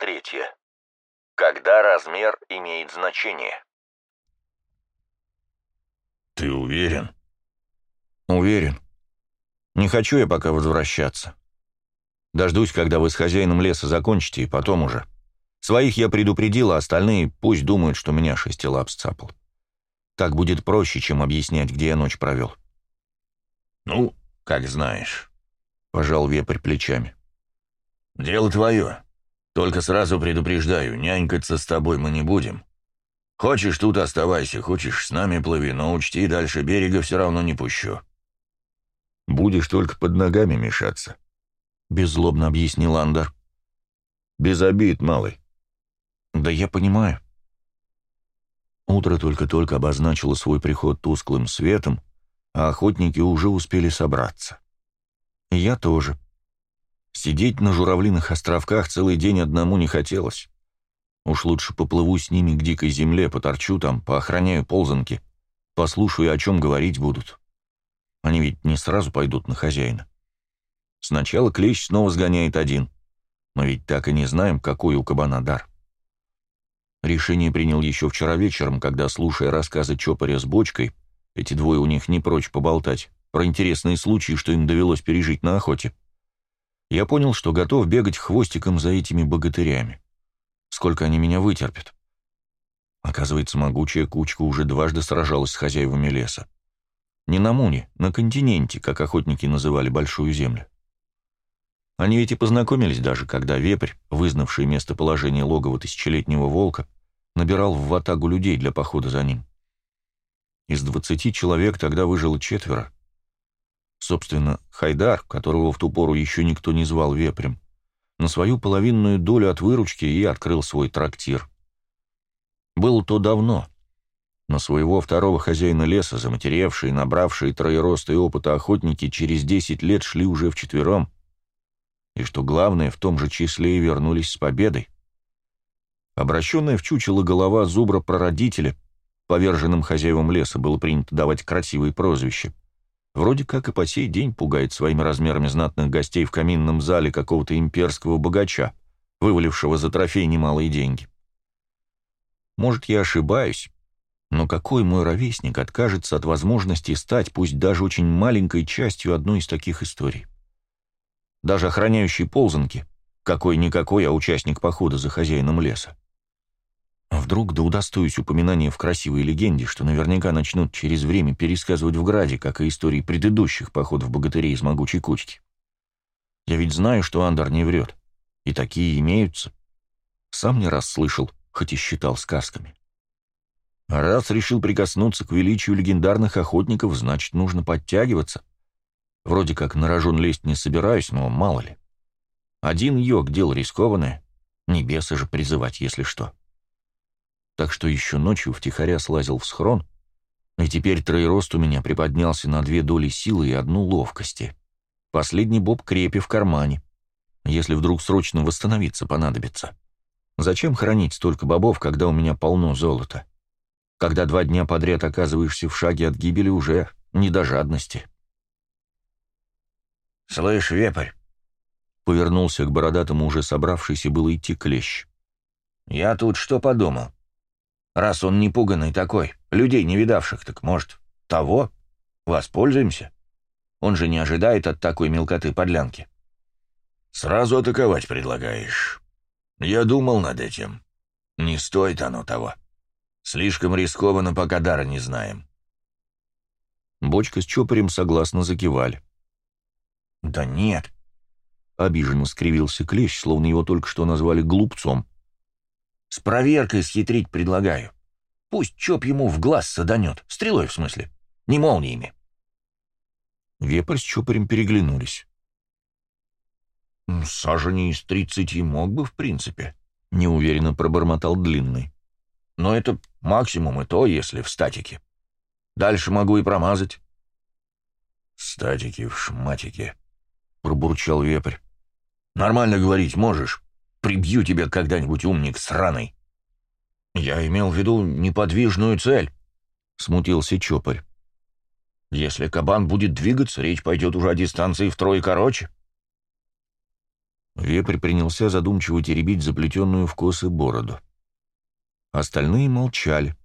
третья. Когда размер имеет значение. «Ты уверен?» «Уверен. Не хочу я пока возвращаться. Дождусь, когда вы с хозяином леса закончите, и потом уже. Своих я предупредил, а остальные пусть думают, что меня шестилап сцапал. Так будет проще, чем объяснять, где я ночь провел». «Ну, как знаешь», — пожал вепрь плечами. «Дело твое. Только сразу предупреждаю, нянькаться с тобой мы не будем. Хочешь, тут оставайся, хочешь, с нами плыви, но учти, дальше берега все равно не пущу». «Будешь только под ногами мешаться», — беззлобно объяснил Андер. «Без обид, малый». «Да я понимаю». Утро только-только обозначило свой приход тусклым светом, а охотники уже успели собраться. Я тоже. Сидеть на журавлиных островках целый день одному не хотелось. Уж лучше поплыву с ними к дикой земле, поторчу там, поохраняю ползанки, послушаю, о чем говорить будут. Они ведь не сразу пойдут на хозяина. Сначала клещ снова сгоняет один, но ведь так и не знаем, какой у кабана дар. Решение принял еще вчера вечером, когда, слушая рассказы Чопаря с бочкой, эти двое у них не прочь поболтать, про интересные случаи, что им довелось пережить на охоте, я понял, что готов бегать хвостиком за этими богатырями. Сколько они меня вытерпят? Оказывается, могучая кучка уже дважды сражалась с хозяевами леса. Не на Муне, на континенте, как охотники называли Большую Землю. Они ведь и познакомились даже, когда вепрь, вызнавший местоположение логова тысячелетнего волка, набирал в ватагу людей для похода за ним. Из двадцати человек тогда выжило четверо, Собственно, Хайдар, которого в ту пору еще никто не звал вепрем, на свою половинную долю от выручки и открыл свой трактир. Было то давно, но своего второго хозяина леса, заматеревшие, набравшие троероста и опыта охотники, через десять лет шли уже вчетвером, и, что главное, в том же числе и вернулись с победой. Обращенная в чучело голова зубра-прародителя, поверженным хозяевам леса, было принято давать красивые прозвища. Вроде как и по сей день пугает своими размерами знатных гостей в каминном зале какого-то имперского богача, вывалившего за трофей немалые деньги. Может, я ошибаюсь, но какой мой ровесник откажется от возможности стать, пусть даже очень маленькой частью одной из таких историй? Даже охраняющий ползанки, какой-никакой, а участник похода за хозяином леса. А вдруг да удостоюсь упоминания в красивой легенде, что наверняка начнут через время пересказывать в Граде, как и истории предыдущих походов богатырей из могучей кучки. Я ведь знаю, что Андер не врет. И такие имеются. Сам не раз слышал, хоть и считал сказками. А раз решил прикоснуться к величию легендарных охотников, значит, нужно подтягиваться. Вроде как на рожон лезть не собираюсь, но мало ли. Один йог — дело рискованное. Небеса же призывать, если что так что еще ночью втихаря слазил в схрон, и теперь троерост у меня приподнялся на две доли силы и одну ловкости. Последний боб крепи в кармане, если вдруг срочно восстановиться понадобится. Зачем хранить столько бобов, когда у меня полно золота? Когда два дня подряд оказываешься в шаге от гибели, уже не до жадности. «Слышь, вепрь!» — повернулся к бородатому, уже собравшийся было идти клещ. «Я тут что подумал. Раз он не пуганный такой, людей не видавших, так, может, того? Воспользуемся? Он же не ожидает от такой мелкоты подлянки. Сразу атаковать предлагаешь. Я думал над этим. Не стоит оно того. Слишком рискованно, пока дара не знаем. Бочка с чопорем согласно закивали. «Да нет», — обиженно скривился Клещ, словно его только что назвали глупцом. С проверкой схитрить предлагаю. Пусть Чоп ему в глаз саданет. Стрелой, в смысле. Не молниями. Вепрь с Чопорем переглянулись. «Сажени из тридцати мог бы, в принципе», — неуверенно пробормотал Длинный. «Но это максимум и то, если в статике. Дальше могу и промазать». «Статики в шматике», — пробурчал вепрь. «Нормально говорить можешь?» Прибью тебя когда-нибудь, умник сраный!» «Я имел в виду неподвижную цель», — смутился Чопарь. «Если кабан будет двигаться, речь пойдет уже о дистанции втрое короче». Вепрь принялся задумчиво теребить заплетенную в косы бороду. Остальные молчали.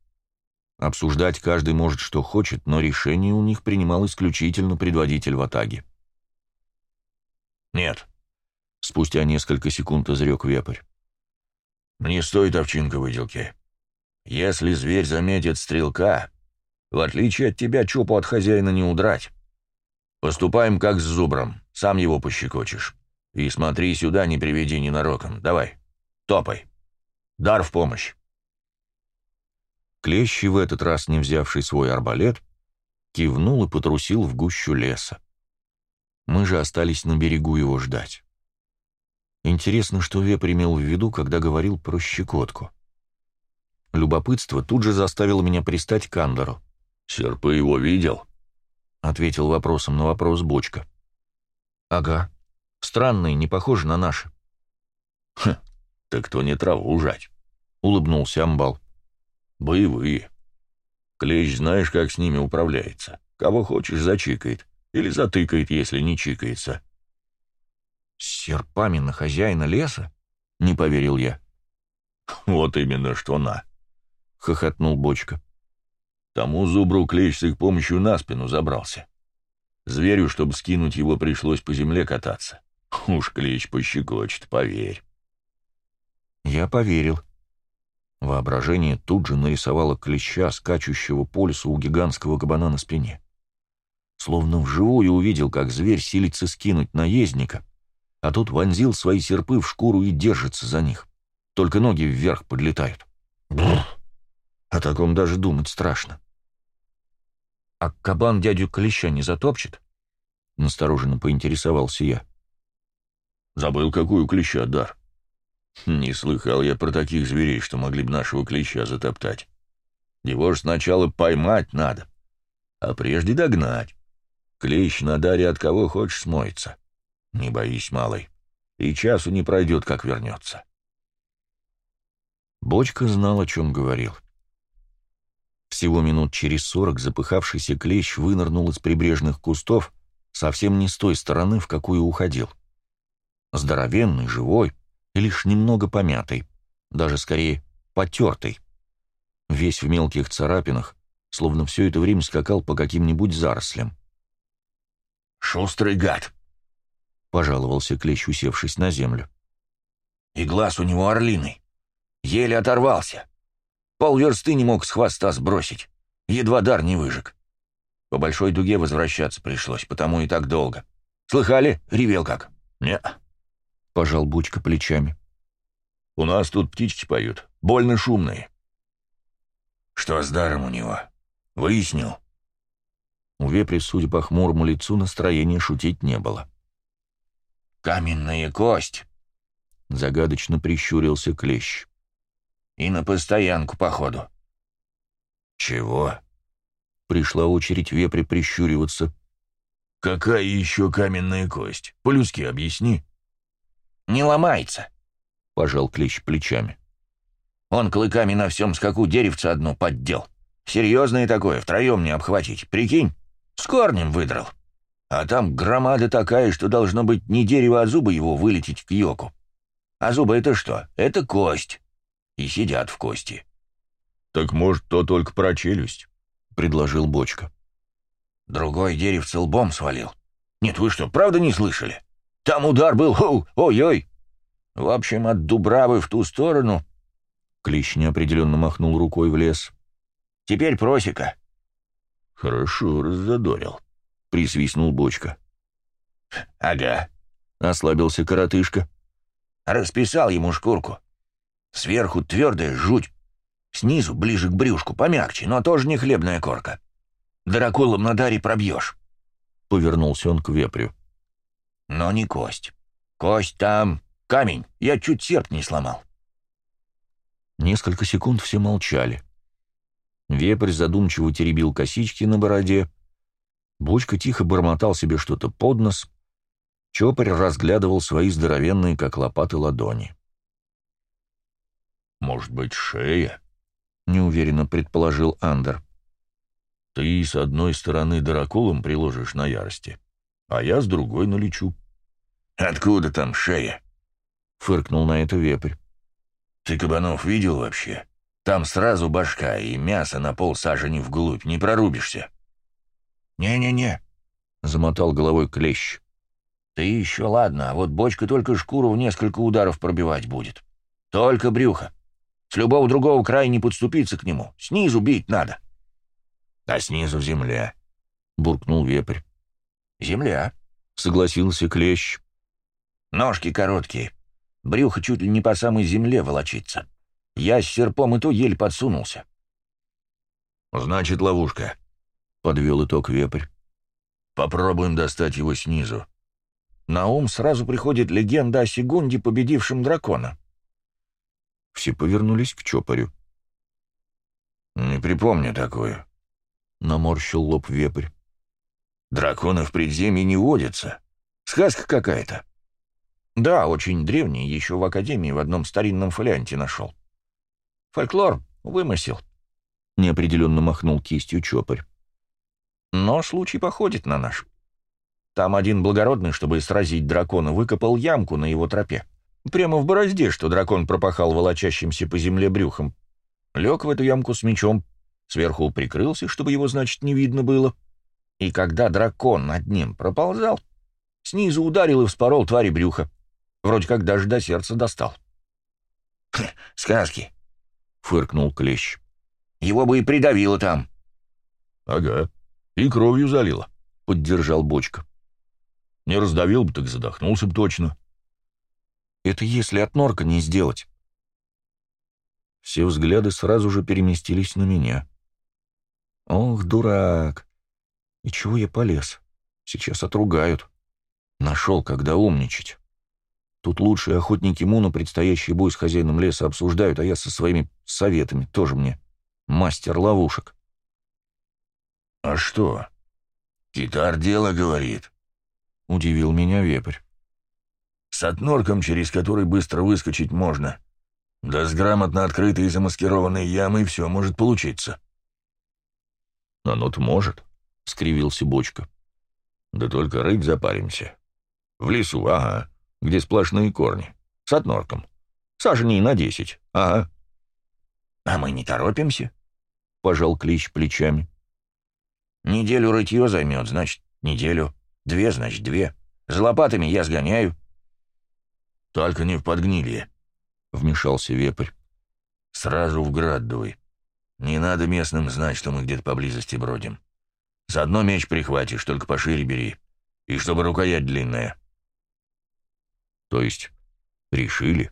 Обсуждать каждый может что хочет, но решение у них принимал исключительно предводитель в атаге. «Нет», — спустя несколько секунд изрек вепрь. «Не стоит овчинка выделки. Если зверь заметит стрелка, в отличие от тебя, чупу от хозяина не удрать. Поступаем как с зубром, сам его пощекочешь. И смотри сюда, не приведи ненароком. Давай, топай. Дар в помощь. Клещи, в этот раз не взявший свой арбалет, кивнул и потрусил в гущу леса. Мы же остались на берегу его ждать. Интересно, что Вепрь имел в виду, когда говорил про щекотку. Любопытство тут же заставило меня пристать к Андору. «Серпы его видел?» — ответил вопросом на вопрос Бочка. «Ага. Странные, не похожи на наши». «Хм, так то не траву жать», — улыбнулся Амбал. «Боевые. Клещ знаешь, как с ними управляется. Кого хочешь, зачикает. Или затыкает, если не чикается». «С серпами на хозяина леса?» — не поверил я. «Вот именно что на», — хохотнул Бочка. Тому зубру клещ с их помощью на спину забрался. Зверю, чтобы скинуть его, пришлось по земле кататься. Уж клещ пощекочет, поверь. Я поверил. Воображение тут же нарисовало клеща, скачущего по лесу у гигантского кабана на спине. Словно вживую увидел, как зверь силится скинуть наездника, а тот вонзил свои серпы в шкуру и держится за них. Только ноги вверх подлетают. Бррр. О таком даже думать страшно. «А кабан дядю Клеща не затопчет?» — настороженно поинтересовался я. «Забыл, какую Клеща, Дар. Не слыхал я про таких зверей, что могли бы нашего Клеща затоптать. Его же сначала поймать надо, а прежде догнать. Клещ на Даре от кого хочешь смоется. Не боись, малый, и часу не пройдет, как вернется». Бочка знал, о чем говорил. Всего минут через сорок запыхавшийся клещ вынырнул из прибрежных кустов совсем не с той стороны, в какую уходил. Здоровенный, живой и лишь немного помятый, даже скорее потертый. Весь в мелких царапинах, словно все это время скакал по каким-нибудь зарослям. «Шустрый гад!» — пожаловался клещ, усевшись на землю. «И глаз у него орлиный. Еле оторвался. Полверсты не мог с хвоста сбросить. Едва дар не выжег. По большой дуге возвращаться пришлось, потому и так долго. Слыхали? Ревел как? Не. Пожал Бучка плечами. У нас тут птички поют. Больно шумные. Что с даром у него? Выяснил. У вепри, судя по хмурому лицу, настроения шутить не было. «Каменная кость!» — загадочно прищурился Клещ. И на постоянку, походу. Чего? Пришла очередь вепре прищуриваться. Какая еще каменная кость? По-людски объясни. Не ломается, пожал клещ плечами. Он клыками на всем скаку деревца одно поддел. Серьезное такое, втроем не обхватить. Прикинь, с корнем выдрал. А там громада такая, что должно быть не дерево, а зубы его вылететь к йоку. А зубы это что? Это кость и сидят в кости. «Так, может, то только про челюсть», — предложил Бочка. Другой деревце лбом свалил. Нет, вы что, правда не слышали? Там удар был, ой-ой. В общем, от Дубравы в ту сторону... Клещ неопределенно махнул рукой в лес. Теперь просека. Хорошо раззадорил, — присвистнул Бочка. Ага, — ослабился коротышка. Расписал ему шкурку. Сверху твердая жуть. Снизу, ближе к брюшку, помягче, но тоже не хлебная корка. Дракулом на даре пробьешь. Повернулся он к вепрю. Но не кость. Кость там, камень. Я чуть серп не сломал. Несколько секунд все молчали. Вепрь задумчиво теребил косички на бороде. Бочка тихо бормотал себе что-то под нос. Чопарь разглядывал свои здоровенные, как лопаты, ладони. «Может быть, шея?» — неуверенно предположил Андер. «Ты с одной стороны дракулом приложишь на ярости, а я с другой налечу». «Откуда там шея?» — фыркнул на это вепрь. «Ты кабанов видел вообще? Там сразу башка и мясо на пол сажени вглубь, не прорубишься». «Не-не-не», — замотал головой клещ. «Ты еще ладно, а вот бочка только шкуру в несколько ударов пробивать будет. Только брюхо. С любого другого края не подступиться к нему. Снизу бить надо». «А снизу земля», — буркнул вепрь. «Земля», — согласился клещ. «Ножки короткие. Брюхо чуть ли не по самой земле волочится. Я с серпом и то еле подсунулся». «Значит, ловушка», — подвел итог вепрь. «Попробуем достать его снизу». На ум сразу приходит легенда о Сигунде, победившем дракона. Все повернулись к Чопорю. «Не припомню такую», — наморщил лоб вепрь. «Драконы в предземье не водятся. Сказка какая-то». «Да, очень древний, еще в Академии в одном старинном фолианте нашел. Фольклор вымысел», — неопределенно махнул кистью Чопорь. «Но случай походит на наш. Там один благородный, чтобы сразить дракона, выкопал ямку на его тропе. Прямо в борозде, что дракон пропахал волочащимся по земле брюхом. Лег в эту ямку с мечом, сверху прикрылся, чтобы его, значит, не видно было. И когда дракон над ним проползал, снизу ударил и вспорол твари брюха. Вроде как даже до сердца достал. «Сказки!» — фыркнул Клещ. «Его бы и придавило там». «Ага, и кровью залило», — поддержал Бочка. Не раздавил бы, так задохнулся бы точно. Это если от норка не сделать. Все взгляды сразу же переместились на меня. Ох, дурак. И чего я полез? Сейчас отругают. Нашел, когда умничать. Тут лучшие охотники Муна предстоящий бой с хозяином леса обсуждают, а я со своими советами тоже мне мастер ловушек. «А что? Китар дело говорит», — удивил меня вепрь. «С отнорком, через который быстро выскочить можно. Да с грамотно открытой и замаскированной ямой все может получиться». «Оно-то может», — скривился Бочка. «Да только рыть запаримся. В лесу, ага, где сплошные корни. С отнорком. Саженей на десять, ага». «А мы не торопимся?» — пожал Клич плечами. «Неделю рытье займет, значит, неделю. Две, значит, две. С лопатами я сгоняю. Только не в подгнилье, — вмешался вепрь. Сразу в град дуй. Не надо местным знать, что мы где-то поблизости бродим. Заодно меч прихватишь, только пошире бери. И чтобы рукоять длинная. То есть решили?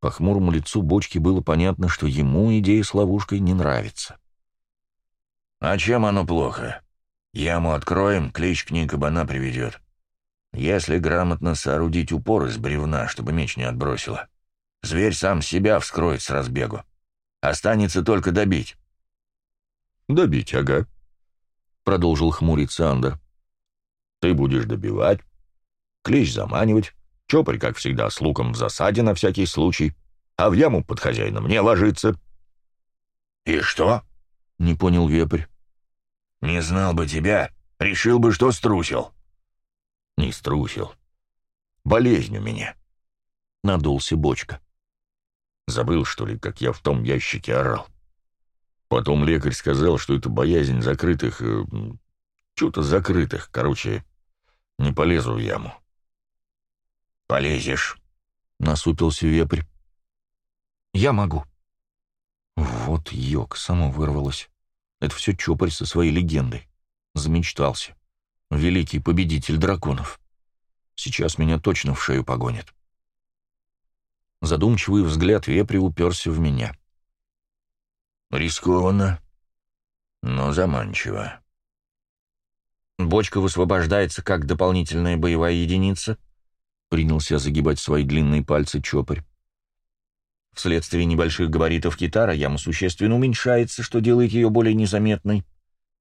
По хмурому лицу бочки было понятно, что ему идея с ловушкой не нравится. «А чем оно плохо? Яму откроем, клещ к ней кабана приведет. Если грамотно соорудить упор из бревна, чтобы меч не отбросило, зверь сам себя вскроет с разбегу. Останется только добить». «Добить, ага», — продолжил хмуриться Андер. «Ты будешь добивать, клещ заманивать, чопарь, как всегда, с луком в засаде на всякий случай, а в яму под хозяином не ложится». «И что?» — не понял вепрь. Не знал бы тебя, решил бы, что струсил. Не струсил. Болезнь у меня. Надулся бочка. Забыл, что ли, как я в том ящике орал. Потом лекарь сказал, что это боязнь закрытых... Э, Чего-то закрытых, короче, не полезу в яму. «Полезешь», — насупился вепрь. «Я могу». Вот йог, само вырвалось. Это все чопарь со своей легендой. Замечтался. Великий победитель драконов. Сейчас меня точно в шею погонит. Задумчивый взгляд вепри уперся в меня. Рискованно, но заманчиво. Бочка высвобождается как дополнительная боевая единица. Принялся загибать свои длинные пальцы чопарь. Вследствие небольших габаритов китара яма существенно уменьшается, что делает ее более незаметной.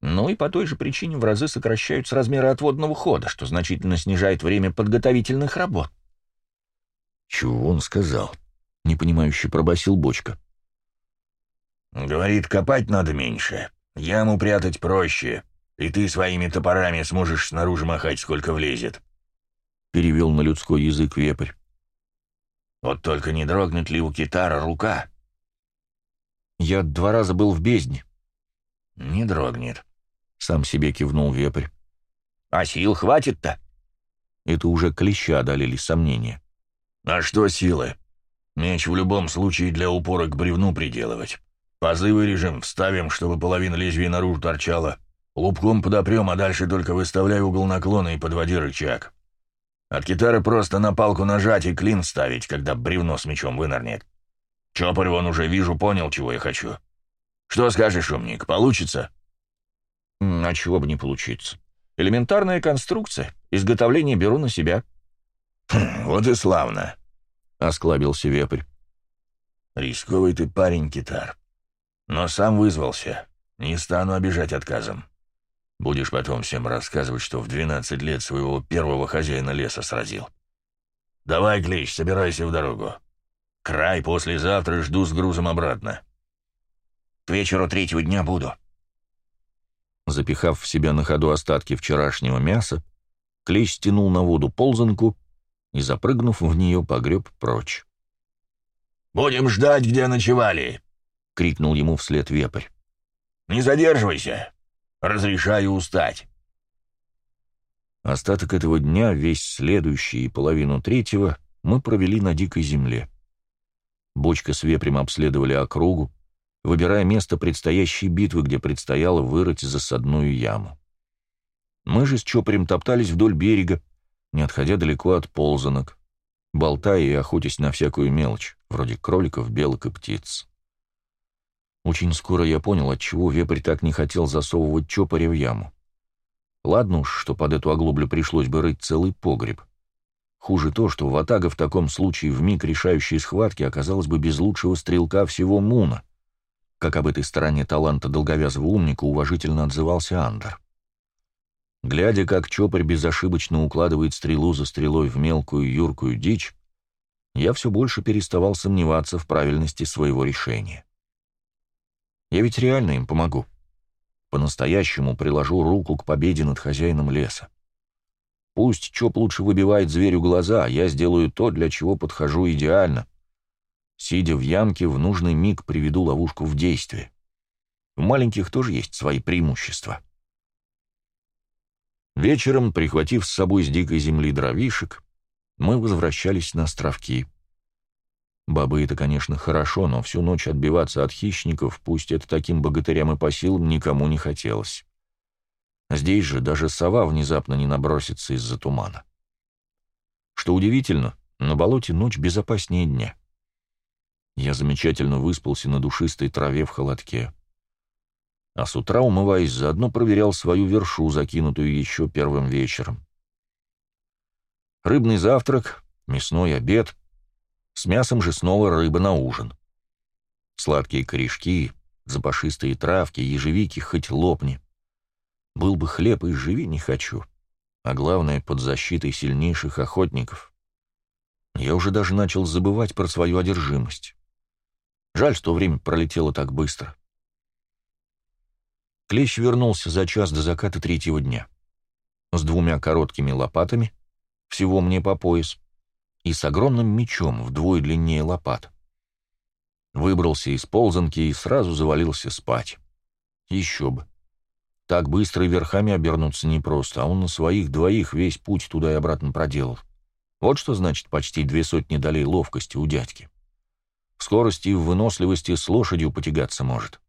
Ну и по той же причине в разы сокращаются размеры отводного хода, что значительно снижает время подготовительных работ. «Чего он сказал?» — непонимающе пробасил бочка. «Говорит, копать надо меньше, яму прятать проще, и ты своими топорами сможешь снаружи махать, сколько влезет», — перевел на людской язык вепрь. Вот только не дрогнет ли у китара рука? Я два раза был в бездне. Не дрогнет. Сам себе кивнул вепрь. А сил хватит-то? Это уже клеща одолели сомнения. А что силы? Меч в любом случае для упора к бревну приделывать. Позывы режим вставим, чтобы половина лезвия наружу торчала. Лупком подопрем, а дальше только выставляй угол наклона и подводи рычаг. От китары просто на палку нажать и клин ставить, когда бревно с мечом вынырнет. Чопарь вон уже вижу, понял, чего я хочу. Что скажешь, умник, получится? А чего бы не получиться. Элементарная конструкция. Изготовление беру на себя. Хм, вот и славно, — осклабился вепрь. Рисковый ты парень, китар. Но сам вызвался. Не стану обижать отказом. Будешь потом всем рассказывать, что в 12 лет своего первого хозяина леса сразил. Давай, Клещ, собирайся в дорогу. Край послезавтра жду с грузом обратно. К вечеру третьего дня буду. Запихав в себя на ходу остатки вчерашнего мяса, Клещ стянул на воду ползанку и, запрыгнув в нее, погреб прочь. «Будем ждать, где ночевали!» — крикнул ему вслед вепрь. «Не задерживайся!» Разрешаю устать». Остаток этого дня, весь следующий и половину третьего, мы провели на дикой земле. Бочка с вепрем обследовали округу, выбирая место предстоящей битвы, где предстояло вырыть засадную яму. Мы же с Чопорем топтались вдоль берега, не отходя далеко от ползанок, болтая и охотясь на всякую мелочь, вроде кроликов, белок и птиц. Очень скоро я понял, отчего вепрь так не хотел засовывать чопоря в яму. Ладно уж, что под эту оглоблю пришлось бы рыть целый погреб. Хуже то, что Ватага в таком случае в миг решающей схватки оказалась бы без лучшего стрелка всего Муна, как об этой стороне таланта долговязого умника уважительно отзывался Андер. Глядя, как Чопарь безошибочно укладывает стрелу за стрелой в мелкую юркую дичь, я все больше переставал сомневаться в правильности своего решения. Я ведь реально им помогу. По-настоящему приложу руку к победе над хозяином леса. Пусть Чоп лучше выбивает зверю глаза, а я сделаю то, для чего подхожу идеально. Сидя в ямке, в нужный миг приведу ловушку в действие. У маленьких тоже есть свои преимущества. Вечером, прихватив с собой с дикой земли дровишек, мы возвращались на островки. Бабы — это, конечно, хорошо, но всю ночь отбиваться от хищников, пусть это таким богатырям и по силам, никому не хотелось. Здесь же даже сова внезапно не набросится из-за тумана. Что удивительно, на болоте ночь безопаснее дня. Я замечательно выспался на душистой траве в холодке. А с утра, умываясь, заодно проверял свою вершу, закинутую еще первым вечером. Рыбный завтрак, мясной обед, с мясом же снова рыба на ужин. Сладкие корешки, запашистые травки, ежевики хоть лопни. Был бы хлеб и живи не хочу. А главное, под защитой сильнейших охотников. Я уже даже начал забывать про свою одержимость. Жаль, что время пролетело так быстро. Клещ вернулся за час до заката третьего дня. С двумя короткими лопатами, всего мне по пояс, и с огромным мечом вдвое длиннее лопат. Выбрался из ползанки и сразу завалился спать. Еще бы. Так быстро верхами обернуться непросто, а он на своих двоих весь путь туда и обратно проделал. Вот что значит почти две сотни долей ловкости у дядьки. В скорости и в выносливости с лошадью потягаться может.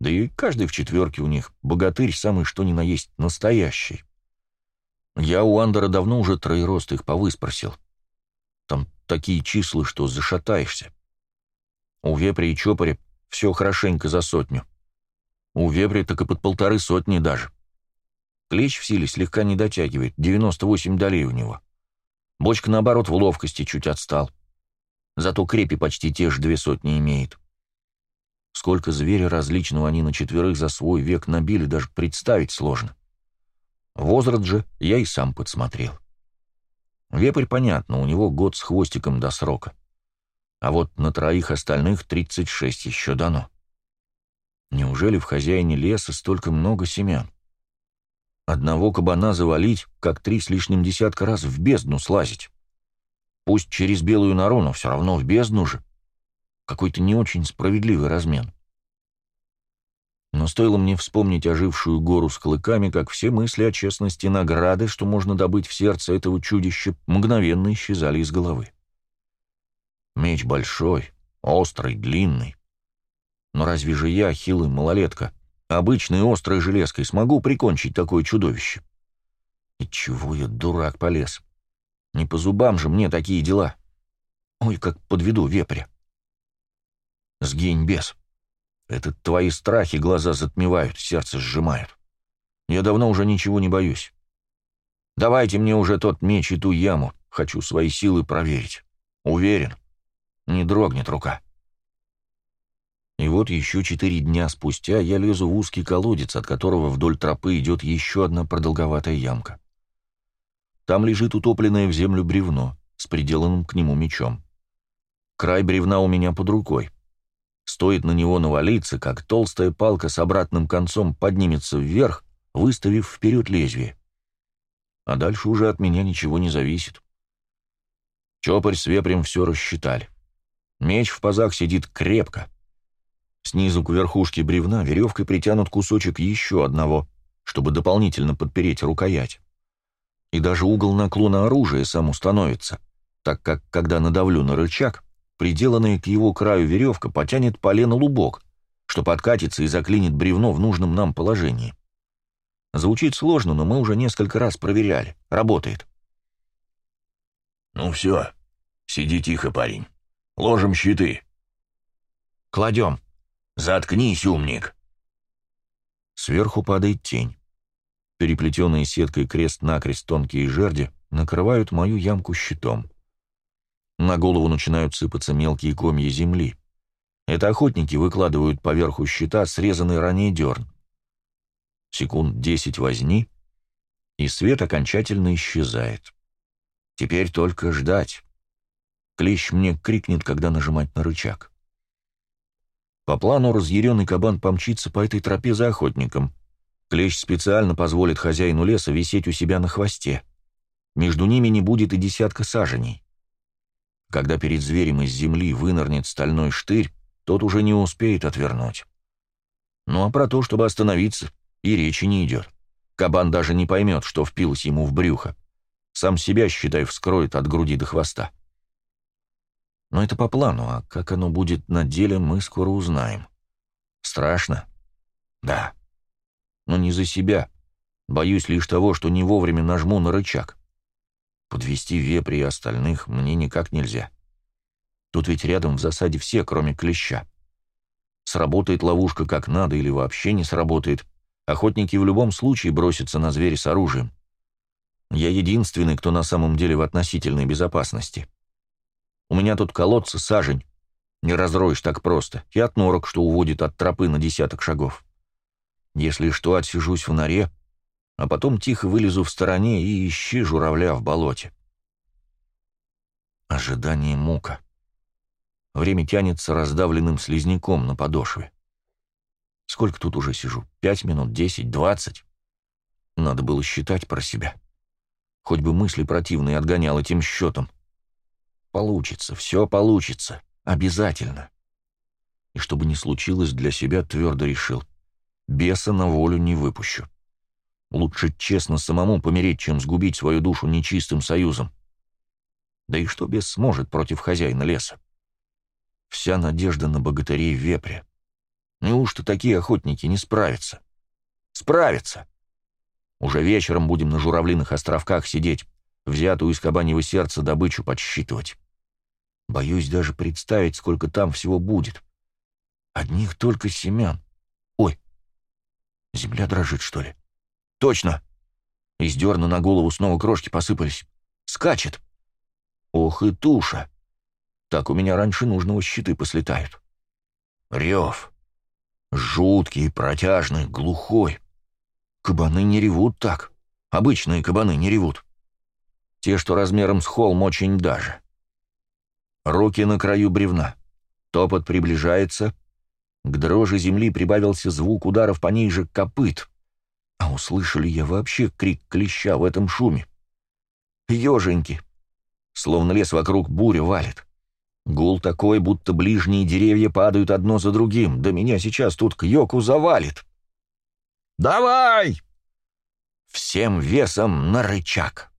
Да и каждый в четверке у них богатырь самый что ни на есть настоящий. Я у Андера давно уже троеростых повыспросил. Там такие числа, что зашатаешься. У вепря и чопоря все хорошенько за сотню. У вепря так и под полторы сотни даже. Клещ в силе слегка не дотягивает, 98 долей у него. Бочка, наоборот, в ловкости чуть отстал. Зато крепи почти те же две сотни имеет. Сколько зверя различного они на четверых за свой век набили, даже представить сложно. Возраст же я и сам подсмотрел. Вепрь, понятно, у него год с хвостиком до срока. А вот на троих остальных 36 еще дано. Неужели в хозяине леса столько много семян? Одного кабана завалить, как три с лишним десятка раз в бездну слазить. Пусть через белую нору, но все равно в бездну же. Какой-то не очень справедливый размен. Но стоило мне вспомнить ожившую гору с клыками, как все мысли о честности награды, что можно добыть в сердце этого чудища, мгновенно исчезали из головы. Меч большой, острый, длинный. Но разве же я, хилый малолетка, обычной острой железкой смогу прикончить такое чудовище? И чего я, дурак, полез? Не по зубам же мне такие дела. Ой, как подведу вепря. Сгинь, бес. Это твои страхи глаза затмевают, сердце сжимают. Я давно уже ничего не боюсь. Давайте мне уже тот меч и ту яму. Хочу свои силы проверить. Уверен. Не дрогнет рука. И вот еще четыре дня спустя я лезу в узкий колодец, от которого вдоль тропы идет еще одна продолговатая ямка. Там лежит утопленное в землю бревно с приделанным к нему мечом. Край бревна у меня под рукой. Стоит на него навалиться, как толстая палка с обратным концом поднимется вверх, выставив вперед лезвие. А дальше уже от меня ничего не зависит. Чопарь с вепрем все рассчитали. Меч в пазах сидит крепко. Снизу к верхушке бревна веревкой притянут кусочек еще одного, чтобы дополнительно подпереть рукоять. И даже угол наклона оружия сам установится, так как, когда надавлю на рычаг, приделанная к его краю веревка потянет полено лубок, что подкатится и заклинит бревно в нужном нам положении. Звучит сложно, но мы уже несколько раз проверяли. Работает. «Ну все, сиди тихо, парень. Ложим щиты». «Кладем». «Заткнись, умник». Сверху падает тень. Переплетенные сеткой крест-накрест тонкие жерди накрывают мою ямку щитом. На голову начинают сыпаться мелкие комья земли. Это охотники выкладывают поверху щита срезанный ранее дерн. Секунд десять возни, и свет окончательно исчезает. Теперь только ждать. Клещ мне крикнет, когда нажимать на рычаг. По плану разъяренный кабан помчится по этой тропе за охотником. Клещ специально позволит хозяину леса висеть у себя на хвосте. Между ними не будет и десятка саженей. Когда перед зверем из земли вынырнет стальной штырь, тот уже не успеет отвернуть. Ну а про то, чтобы остановиться, и речи не идет. Кабан даже не поймет, что впилось ему в брюхо. Сам себя, считай, вскроет от груди до хвоста. Но это по плану, а как оно будет на деле, мы скоро узнаем. Страшно? Да. Но не за себя. Боюсь лишь того, что не вовремя нажму на рычаг. Подвести вепри и остальных мне никак нельзя. Тут ведь рядом в засаде все, кроме клеща. Сработает ловушка как надо или вообще не сработает, охотники в любом случае бросятся на зверя с оружием. Я единственный, кто на самом деле в относительной безопасности. У меня тут колодцы сажень. Не разроешь так просто. И от норок, что уводит от тропы на десяток шагов. Если что, отсижусь в норе, а потом тихо вылезу в стороне и ищи журавля в болоте. Ожидание мука. Время тянется раздавленным слизняком на подошве. Сколько тут уже сижу? Пять минут, десять, двадцать? Надо было считать про себя. Хоть бы мысли противные отгонял этим счетом. Получится, все получится. Обязательно. И чтобы не случилось, для себя твердо решил. Беса на волю не выпущу. Лучше честно самому помереть, чем сгубить свою душу нечистым союзом. Да и что бес сможет против хозяина леса? Вся надежда на богатырей вепря. Неужто такие охотники не справятся? Справятся! Уже вечером будем на журавлиных островках сидеть, взятую из кабаньего сердца добычу подсчитывать. Боюсь даже представить, сколько там всего будет. Одних только семян. Ой, земля дрожит, что ли? Точно. Из дерна на голову снова крошки посыпались. Скачет. Ох и туша. Так у меня раньше нужного щиты послетают. Рев. Жуткий, протяжный, глухой. Кабаны не ревут так. Обычные кабаны не ревут. Те, что размером с холм, очень даже. Руки на краю бревна. Топот приближается. К дрожи земли прибавился звук ударов по ней же копыт. А услышали я вообще крик клеща в этом шуме? Еженьки! словно лес вокруг буря валит. Гул такой, будто ближние деревья падают одно за другим, да меня сейчас тут к йоку завалит. «Давай!» Всем весом на рычаг.